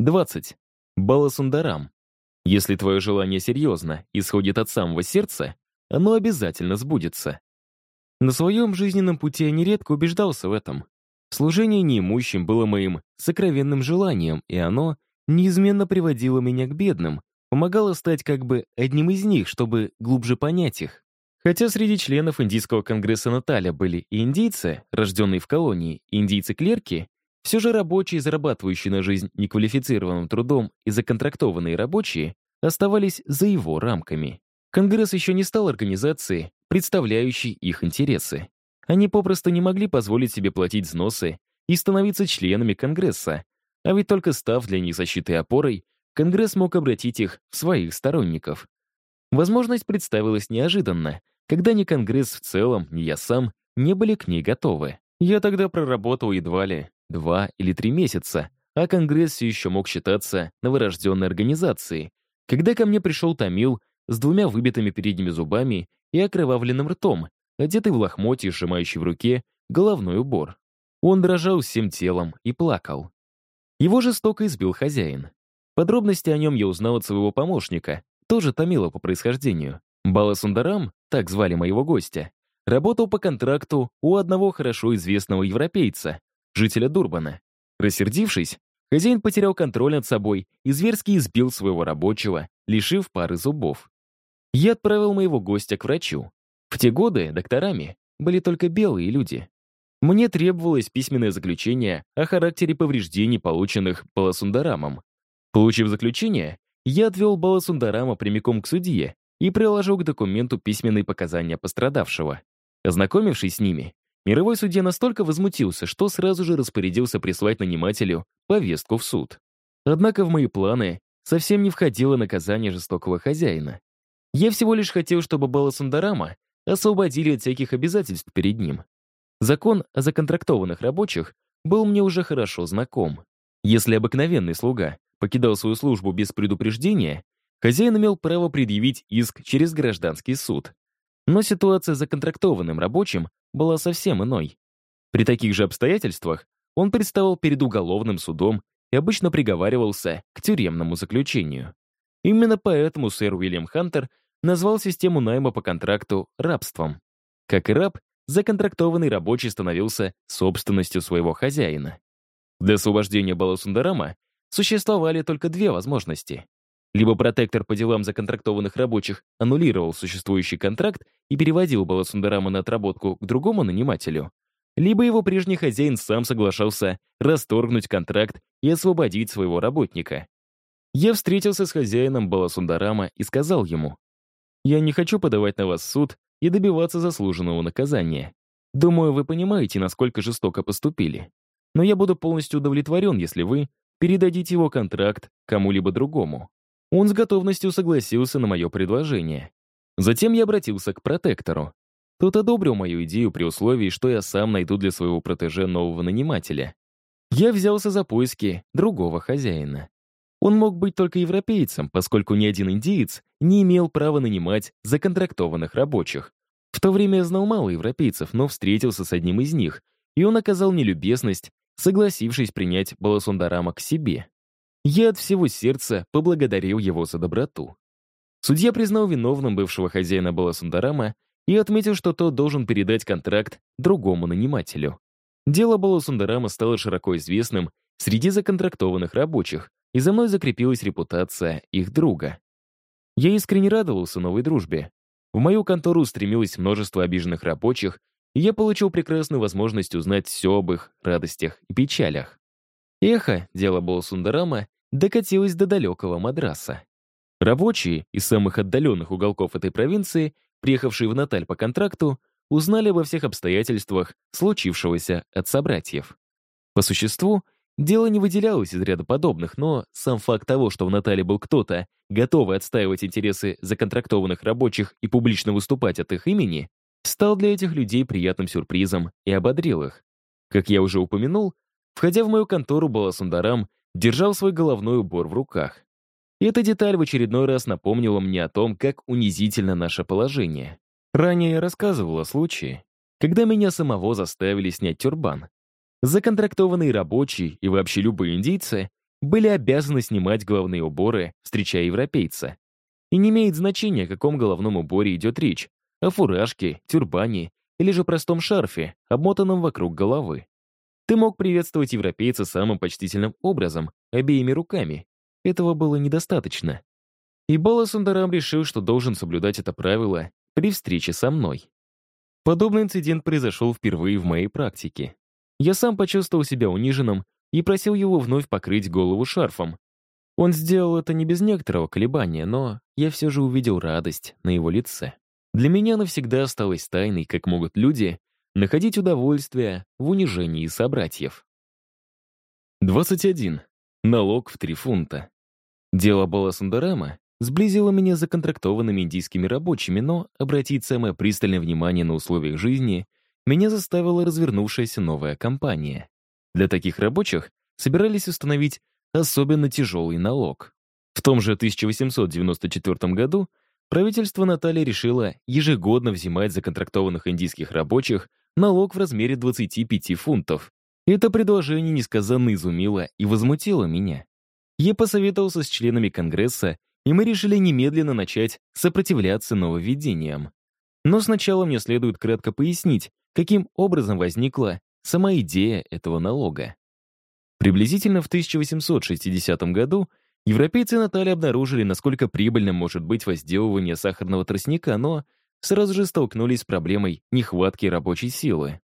20. Баласундарам. Если твое желание серьезно, исходит от самого сердца, оно обязательно сбудется. На своем жизненном пути я нередко убеждался в этом. Служение неимущим было моим сокровенным желанием, и оно неизменно приводило меня к бедным, помогало стать как бы одним из них, чтобы глубже понять их. Хотя среди членов Индийского конгресса Наталя были и индийцы, рожденные в колонии, и индийцы-клерки, все же рабочие, зарабатывающие на жизнь неквалифицированным трудом и законтрактованные рабочие, оставались за его рамками. Конгресс еще не стал организацией, представляющей их интересы. Они попросту не могли позволить себе платить взносы и становиться членами Конгресса, а ведь только став для них защитой опорой, Конгресс мог обратить их в своих сторонников. Возможность представилась неожиданно, когда ни Конгресс в целом, ни я сам не были к ней готовы. Я тогда проработал едва ли два или три месяца, а Конгресс еще мог считаться новорожденной организацией, когда ко мне пришел Томил с двумя выбитыми передними зубами и окровавленным ртом, одетый в лохмотье, сжимающий в руке головной убор. Он дрожал всем телом и плакал. Его жестоко избил хозяин. Подробности о нем я узнал от своего помощника, тоже Томила по происхождению. Бала Сундарам, так звали моего гостя, работал по контракту у одного хорошо известного европейца, жителя Дурбана. Рассердившись, хозяин потерял контроль над собой и зверски избил своего рабочего, лишив пары зубов. Я отправил моего гостя к врачу. В те годы докторами были только белые люди. Мне требовалось письменное заключение о характере повреждений, полученных Баласундарамом. Получив заключение, я отвел Баласундарама прямиком к судье и приложил к документу письменные показания пострадавшего. Ознакомившись с ними, мировой судья настолько возмутился, что сразу же распорядился прислать нанимателю повестку в суд. Однако в мои планы совсем не входило наказание жестокого хозяина. Я всего лишь хотел, чтобы Баласундарама освободили от всяких обязательств перед ним. Закон о законтрактованных рабочих был мне уже хорошо знаком. Если обыкновенный слуга покидал свою службу без предупреждения, хозяин имел право предъявить иск через гражданский суд. Но ситуация с законтрактованным рабочим была совсем иной. При таких же обстоятельствах он представал перед уголовным судом и обычно приговаривался к тюремному заключению. Именно поэтому сэр Уильям Хантер назвал систему найма по контракту рабством. Как и раб, законтрактованный рабочий становился собственностью своего хозяина. Для освобождения Баласундарама существовали только две возможности. Либо протектор по делам законтрактованных рабочих аннулировал существующий контракт и переводил Баласундарама на отработку к другому нанимателю, либо его прежний хозяин сам соглашался расторгнуть контракт и освободить своего работника. Я встретился с хозяином Баласундарама и сказал ему, «Я не хочу подавать на вас суд и добиваться заслуженного наказания. Думаю, вы понимаете, насколько жестоко поступили. Но я буду полностью удовлетворен, если вы передадите его контракт кому-либо другому. Он с готовностью согласился на мое предложение. Затем я обратился к протектору. Тот одобрил мою идею при условии, что я сам найду для своего протеже нового нанимателя. Я взялся за поиски другого хозяина. Он мог быть только европейцем, поскольку ни один индиец не имел права нанимать законтрактованных рабочих. В то время я знал мало европейцев, но встретился с одним из них, и он оказал мне любезность согласившись принять Баласундарама к себе. Я от всего сердца поблагодарил его за доброту. Судья признал виновным бывшего хозяина Баласундарама и отметил, что тот должен передать контракт другому нанимателю. Дело Баласундарама стало широко известным среди законтрактованных рабочих, и за мной закрепилась репутация их друга. Я искренне радовался новой дружбе. В мою контору устремилось множество обиженных рабочих, и я получил прекрасную возможность узнать все об их радостях и печалях. Эхо, дело было Сундарама, докатилось до далекого Мадраса. Рабочие из самых отдаленных уголков этой провинции, приехавшие в Наталь по контракту, узнали обо всех обстоятельствах случившегося от собратьев. По существу, дело не выделялось из ряда подобных, но сам факт того, что в Натале был кто-то, готовый отстаивать интересы законтрактованных рабочих и публично выступать от их имени, стал для этих людей приятным сюрпризом и ободрил их. Как я уже упомянул, входя в мою контору, Баласундарам держал свой головной убор в руках. И эта деталь в очередной раз напомнила мне о том, как унизительно наше положение. Ранее я рассказывал о случае, когда меня самого заставили снять тюрбан. Законтрактованные рабочие и вообще любые индийцы были обязаны снимать головные уборы, встречая европейца. И не имеет значения, о каком головном уборе идет речь, о фуражке, тюрбане или же простом шарфе, обмотанном вокруг головы. Ты мог приветствовать европейца самым почтительным образом, обеими руками. Этого было недостаточно. И Бала Сундарам решил, что должен соблюдать это правило при встрече со мной. Подобный инцидент произошел впервые в моей практике. Я сам почувствовал себя униженным и просил его вновь покрыть голову шарфом. Он сделал это не без некоторого колебания, но я все же увидел радость на его лице. Для меня навсегда осталось тайной, как могут люди находить удовольствие в унижении собратьев. 21. Налог в 3 фунта. Дело Бала Сундарама сблизило меня с законтрактованными индийскими рабочими, но обратить самое пристальное внимание на условиях жизни меня заставила развернувшаяся новая компания. Для таких рабочих собирались установить особенно тяжелый налог. В том же 1894 году правительство Натальи решило ежегодно взимать за контрактованных индийских рабочих налог в размере 25 фунтов. Это предложение несказанно изумило и возмутило меня. Я посоветовался с членами Конгресса, и мы решили немедленно начать сопротивляться нововведениям. Но сначала мне следует кратко пояснить, каким образом возникла сама идея этого налога. Приблизительно в 1860 году европейцы Натали обнаружили, насколько прибыльным может быть возделывание сахарного тростника, но сразу же столкнулись с проблемой нехватки рабочей силы.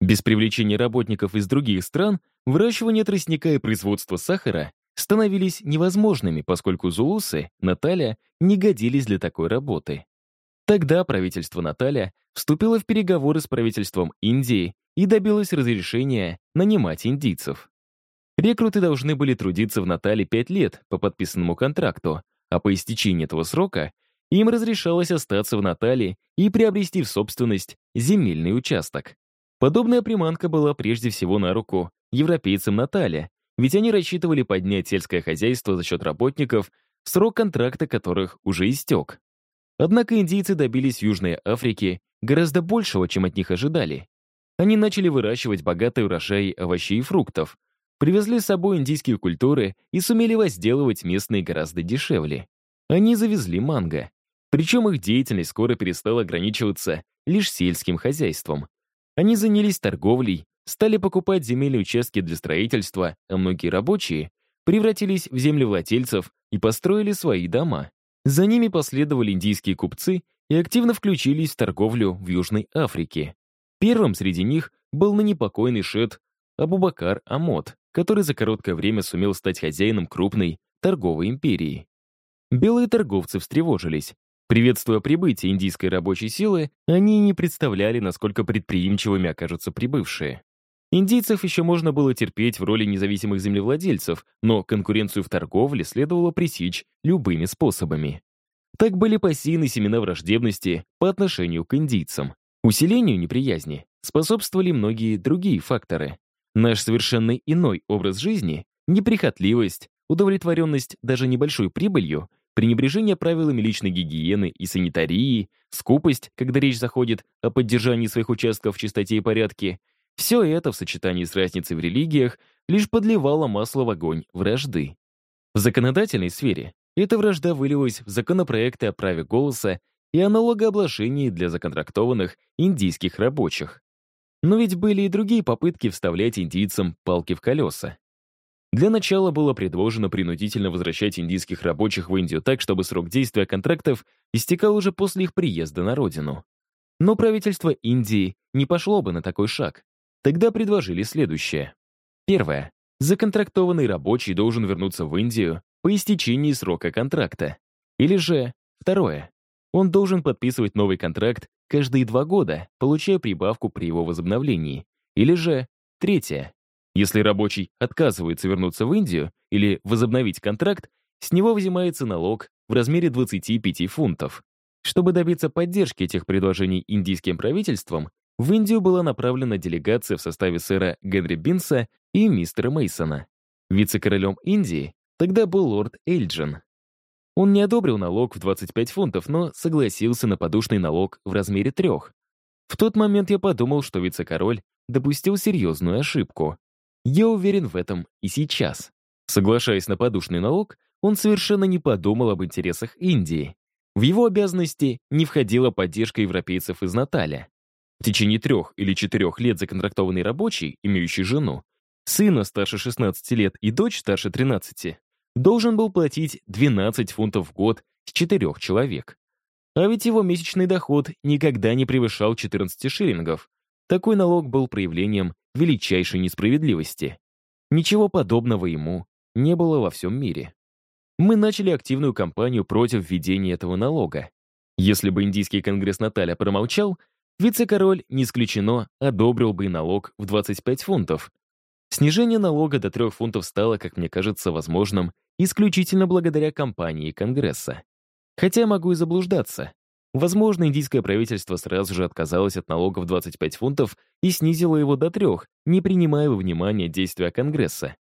Без привлечения работников из других стран выращивание тростника и производство сахара становились невозможными, поскольку зулусы, Наталья, не годились для такой работы. Тогда правительство Наталья вступило в переговоры с правительством Индии и добилось разрешения нанимать индийцев. Рекруты должны были трудиться в Натале пять лет по подписанному контракту, а по истечении этого срока им разрешалось остаться в Натале и приобрести в собственность земельный участок. Подобная приманка была прежде всего на руку европейцам Натале, ведь они рассчитывали поднять сельское хозяйство за счет работников, срок контракта которых уже истек. Однако индийцы добились Южной Африке гораздо большего, чем от них ожидали. Они начали выращивать богатые урожаи овощей и фруктов, привезли с собой индийские культуры и сумели возделывать местные гораздо дешевле. Они завезли манго. Причем их деятельность скоро перестала ограничиваться лишь сельским хозяйством. Они занялись торговлей, стали покупать земельные участки для строительства, а многие рабочие превратились в землевладельцев и построили свои дома. За ними последовали индийские купцы и активно включились в торговлю в Южной Африке. Первым среди них был ныне покойный шет Абубакар Амот, который за короткое время сумел стать хозяином крупной торговой империи. Белые торговцы встревожились. Приветствуя прибытие индийской рабочей силы, они не представляли, насколько предприимчивыми окажутся прибывшие. Индийцев еще можно было терпеть в роли независимых землевладельцев, но конкуренцию в торговле следовало пресечь любыми способами. Так были посеяны семена враждебности по отношению к индийцам. Усилению неприязни способствовали многие другие факторы. Наш совершенно иной образ жизни, неприхотливость, удовлетворенность даже небольшой прибылью, пренебрежение правилами личной гигиены и санитарии, скупость, когда речь заходит о поддержании своих участков в чистоте и порядке, все это в сочетании с разницей в религиях лишь подливало масло в огонь вражды. В законодательной сфере эта вражда вылилась в законопроекты о праве голоса и о налогообложении для законтрактованных индийских рабочих. Но ведь были и другие попытки вставлять индийцам палки в колеса. Для начала было предложено принудительно возвращать индийских рабочих в Индию так, чтобы срок действия контрактов истекал уже после их приезда на родину. Но правительство Индии не пошло бы на такой шаг. Тогда предложили следующее. Первое. Законтрактованный рабочий должен вернуться в Индию по истечении срока контракта. Или же, второе. Он должен подписывать новый контракт каждые два года, получая прибавку при его возобновлении. Или же, третье. Если рабочий отказывается вернуться в Индию или возобновить контракт, с него взимается налог в размере 25 фунтов. Чтобы добиться поддержки этих предложений индийским правительством, в Индию была направлена делегация в составе сэра Генри Бинса и мистера Мейсона. Вице-королем Индии тогда был лорд Эльджин. Он не одобрил налог в 25 фунтов, но согласился на подушный налог в размере трех. В тот момент я подумал, что вице-король допустил серьезную ошибку. Я уверен в этом и сейчас. Соглашаясь на подушный налог, он совершенно не подумал об интересах Индии. В его обязанности не входила поддержка европейцев из Наталя. В течение трех или четырех лет законтрактованный рабочий, имеющий жену, сына старше 16 лет и дочь старше 13, должен был платить 12 фунтов в год с четырех человек. А ведь его месячный доход никогда не превышал 14 шиллингов. Такой налог был проявлением величайшей несправедливости. Ничего подобного ему не было во всем мире. Мы начали активную кампанию против введения этого налога. Если бы индийский конгресс Наталя промолчал, вице-король, не исключено, одобрил бы налог в 25 фунтов. Снижение налога до 3 фунтов стало, как мне кажется, возможным исключительно благодаря кампании Конгресса. Хотя могу и заблуждаться. Возможно, индийское правительство сразу же отказалось от налога в 25 фунтов и снизило его до трех, не принимая во внимание действия Конгресса.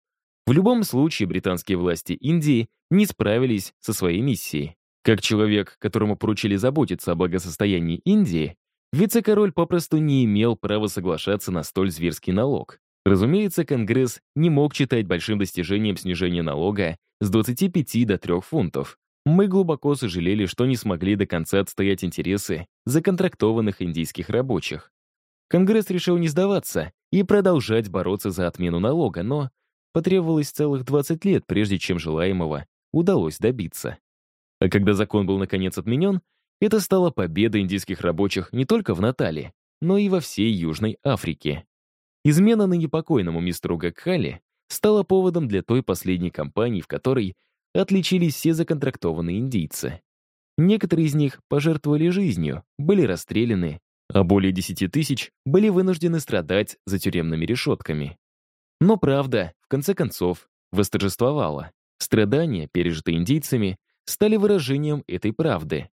В любом случае, британские власти Индии не справились со своей миссией. Как человек, которому поручили заботиться о благосостоянии Индии, вице-король попросту не имел права соглашаться на столь зверский налог. Разумеется, Конгресс не мог считать большим достижением снижения налога с 25 до 3 фунтов. Мы глубоко сожалели, что не смогли до конца отстоять интересы законтрактованных индийских рабочих. Конгресс решил не сдаваться и продолжать бороться за отмену налога, но Потребовалось целых 20 лет, прежде чем желаемого удалось добиться. А когда закон был наконец отменен, это стало победой индийских рабочих не только в Натале, но и во всей Южной Африке. Измена ныне покойному мистеру Гакхали стала поводом для той последней кампании, в которой отличились все законтрактованные индийцы. Некоторые из них пожертвовали жизнью, были расстреляны, а более 10 тысяч были вынуждены страдать за тюремными решетками. Но правда, в конце концов, восторжествовала. Страдания, пережитые индейцами, стали выражением этой правды.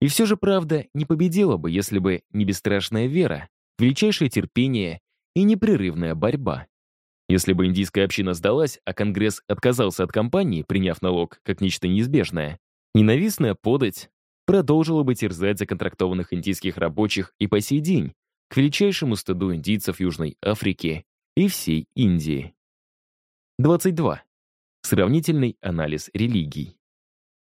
И все же правда не победила бы, если бы не бесстрашная вера, величайшее терпение и непрерывная борьба. Если бы индийская община сдалась, а Конгресс отказался от кампании, приняв налог как нечто неизбежное, ненавистная подать продолжила бы терзать законтрактованных индийских рабочих и по сей день, к величайшему стыду индийцев Южной Африки и всей Индии. 22. Сравнительный анализ религий.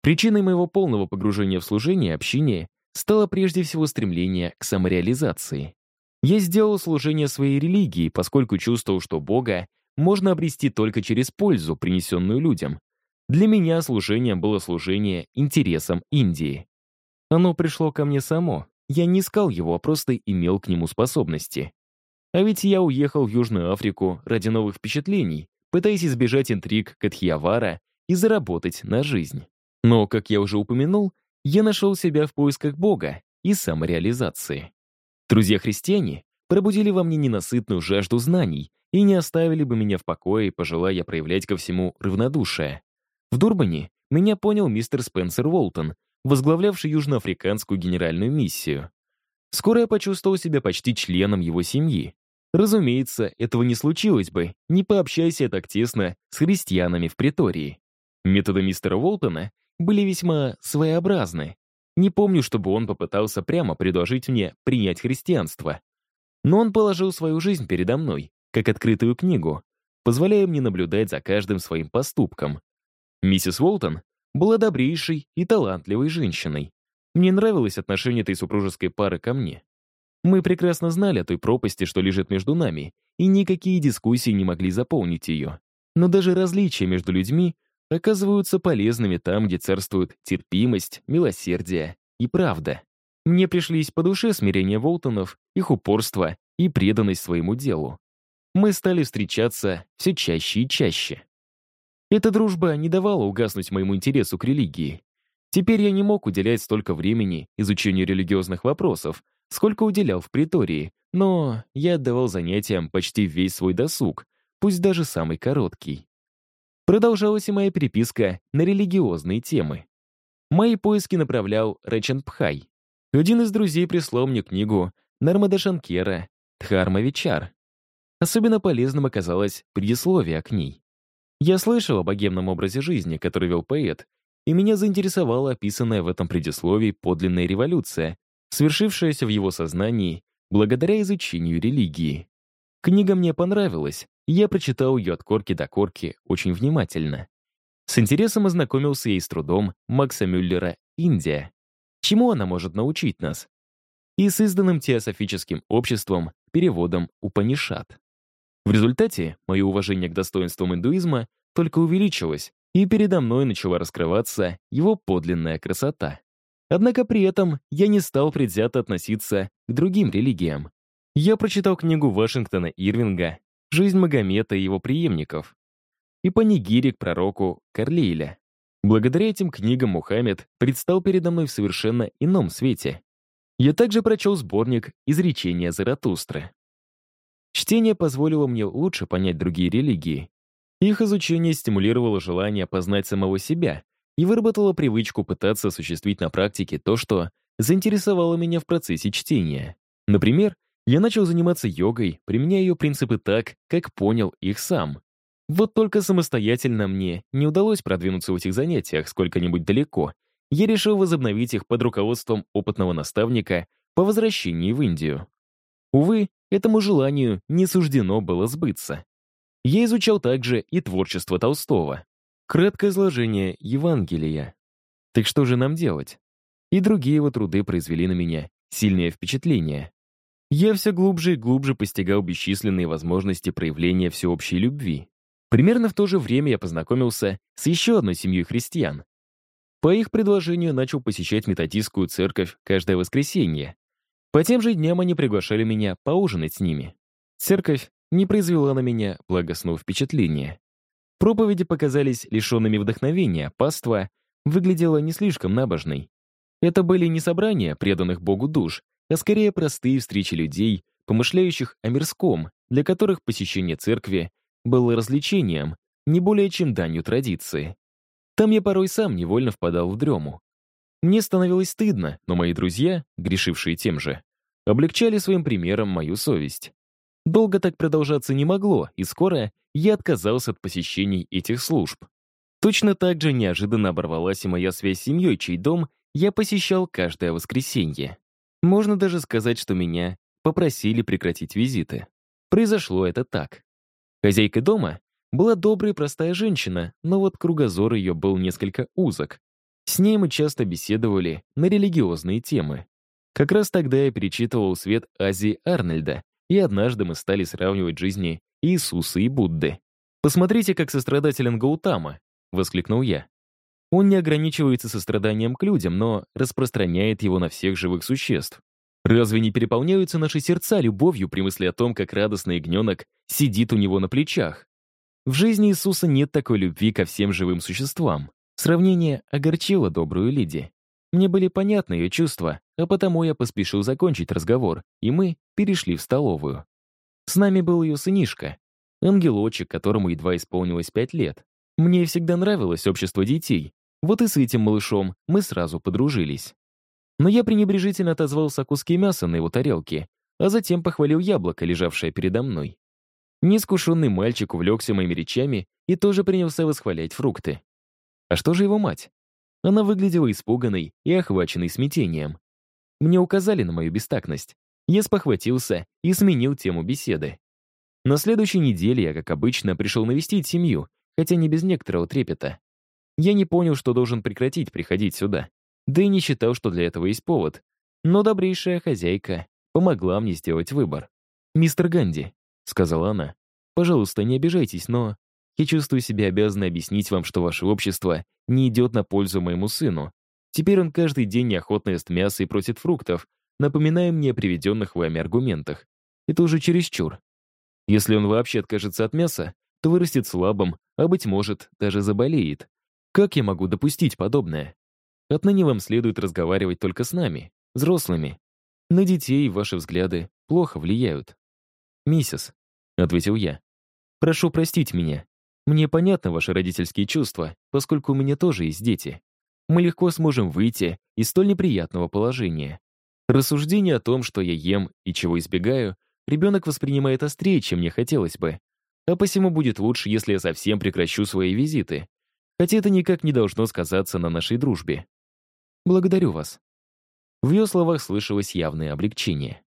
Причиной моего полного погружения в служение общине стало прежде всего стремление к самореализации. Я сделал служение своей религии, поскольку чувствовал, что Бога можно обрести только через пользу, принесенную людям. Для меня служением было служение интересам Индии. Оно пришло ко мне само. Я не искал его, а просто имел к нему способности. А ведь я уехал в Южную Африку ради новых впечатлений, пытаясь избежать интриг Катхьявара и заработать на жизнь. Но, как я уже упомянул, я нашел себя в поисках Бога и самореализации. Друзья-христиане пробудили во мне ненасытную жажду знаний и не оставили бы меня в покое, пожелая проявлять ко всему равнодушие. В Дурбане меня понял мистер Спенсер Уолтон, возглавлявший южноафриканскую генеральную миссию. Скоро я почувствовал себя почти членом его семьи, Разумеется, этого не случилось бы, не пообщайся так тесно с христианами в притории. Методы мистера Уолтона были весьма своеобразны. Не помню, чтобы он попытался прямо предложить мне принять христианство. Но он положил свою жизнь передо мной, как открытую книгу, позволяя мне наблюдать за каждым своим поступком. Миссис Уолтон была добрейшей и талантливой женщиной. Мне нравилось отношение этой супружеской пары ко мне. Мы прекрасно знали о той пропасти, что лежит между нами, и никакие дискуссии не могли заполнить ее. Но даже различия между людьми оказываются полезными там, где царствуют терпимость, милосердие и правда. Мне пришлись по душе смирение Волтонов, их упорство и преданность своему делу. Мы стали встречаться все чаще и чаще. Эта дружба не давала угаснуть моему интересу к религии. Теперь я не мог уделять столько времени изучению религиозных вопросов, сколько уделял в притории, но я отдавал занятиям почти весь свой досуг, пусть даже самый короткий. Продолжалась и моя переписка на религиозные темы. Мои поиски направлял Рэчен Пхай. Один из друзей прислал мне книгу Нармада Шанкера «Дхарма Вичар». Особенно полезным оказалось предисловие к ней. Я слышал о богемном образе жизни, который вел поэт, и меня заинтересовала описанная в этом предисловии подлинная революция, свершившаяся в его сознании благодаря изучению религии. Книга мне понравилась, и я прочитал ее от корки до корки очень внимательно. С интересом ознакомился и с трудом Макса Мюллера «Индия». Чему она может научить нас? И с изданным теософическим обществом переводом Упанишат. В результате мое уважение к достоинствам индуизма только увеличилось, и передо мной начала раскрываться его подлинная красота. Однако при этом я не стал предвзято относиться к другим религиям. Я прочитал книгу Вашингтона Ирвинга «Жизнь Магомета и его преемников» и панигири к пророку Карлииля. Благодаря этим книгам Мухаммед предстал передо мной в совершенно ином свете. Я также прочел сборник «Изречения Заратустры». Чтение позволило мне лучше понять другие религии. Их изучение стимулировало желание познать самого себя и выработало привычку пытаться осуществить на практике то, что заинтересовало меня в процессе чтения. Например, я начал заниматься йогой, применяя ее принципы так, как понял их сам. Вот только самостоятельно мне не удалось продвинуться в этих занятиях сколько-нибудь далеко. Я решил возобновить их под руководством опытного наставника по возвращении в Индию. Увы, этому желанию не суждено было сбыться. Я изучал также и творчество Толстого. Краткое изложение Евангелия. Так что же нам делать? И другие его труды произвели на меня сильное впечатление. Я все глубже и глубже постигал бесчисленные возможности проявления всеобщей любви. Примерно в то же время я познакомился с еще одной семьей христиан. По их предложению начал посещать методистскую церковь каждое воскресенье. По тем же дням они приглашали меня поужинать с ними. Церковь не произвела на меня благостного впечатления. Проповеди показались лишенными вдохновения, паства выглядела не слишком набожной. Это были не собрания преданных Богу душ, а скорее простые встречи людей, помышляющих о мирском, для которых посещение церкви было развлечением, не более чем данью традиции. Там я порой сам невольно впадал в дрему. Мне становилось стыдно, но мои друзья, грешившие тем же, облегчали своим примером мою совесть. Долго так продолжаться не могло, и скоро я отказался от посещений этих служб. Точно так же неожиданно оборвалась и моя связь с семьей, чей дом я посещал каждое воскресенье. Можно даже сказать, что меня попросили прекратить визиты. Произошло это так. Хозяйка дома была добрая и простая женщина, но вот кругозор ее был несколько узок. С ней мы часто беседовали на религиозные темы. Как раз тогда я перечитывал «Свет Азии Арнольда», и однажды мы стали сравнивать жизни Иисуса и Будды. «Посмотрите, как сострадателен Гаутама!» — воскликнул я. Он не ограничивается состраданием к людям, но распространяет его на всех живых существ. Разве не переполняются наши сердца любовью при мысли о том, как радостный ягненок сидит у него на плечах? В жизни Иисуса нет такой любви ко всем живым существам. Сравнение огорчило добрую Лиди. Мне были понятны ее чувства, а потому я поспешил закончить разговор, и мы перешли в столовую. С нами был ее сынишка, ангелочек, которому едва исполнилось пять лет. Мне всегда нравилось общество детей, вот и с этим малышом мы сразу подружились. Но я пренебрежительно отозвался о куске мяса на его тарелке, а затем похвалил яблоко, лежавшее передо мной. Неискушенный мальчик увлекся моими речами и тоже принялся восхвалять фрукты. А что же его мать? Она выглядела испуганной и охваченной смятением. Мне указали на мою бестактность. Я спохватился и сменил тему беседы. На следующей неделе я, как обычно, пришел навестить семью, хотя не без некоторого трепета. Я не понял, что должен прекратить приходить сюда. Да и не считал, что для этого есть повод. Но добрейшая хозяйка помогла мне сделать выбор. «Мистер Ганди», — сказала она, — «пожалуйста, не обижайтесь, но я чувствую себя обязанной объяснить вам, что ваше общество не идет на пользу моему сыну. Теперь он каждый день неохотно ест мясо и просит фруктов, напоминая мне о приведенных вами аргументах. Это уже чересчур. Если он вообще откажется от мяса, то вырастет слабым, а, быть может, даже заболеет. Как я могу допустить подобное? Отныне вам следует разговаривать только с нами, взрослыми. На детей ваши взгляды плохо влияют. «Миссис», — ответил я, — «прошу простить меня. Мне понятны ваши родительские чувства, поскольку у меня тоже есть дети. Мы легко сможем выйти из столь неприятного положения. Рассуждение о том, что я ем и чего избегаю, ребенок воспринимает острее, чем мне хотелось бы. А посему будет лучше, если я совсем прекращу свои визиты. Хотя это никак не должно сказаться на нашей дружбе. Благодарю вас. В ее словах слышалось явное облегчение.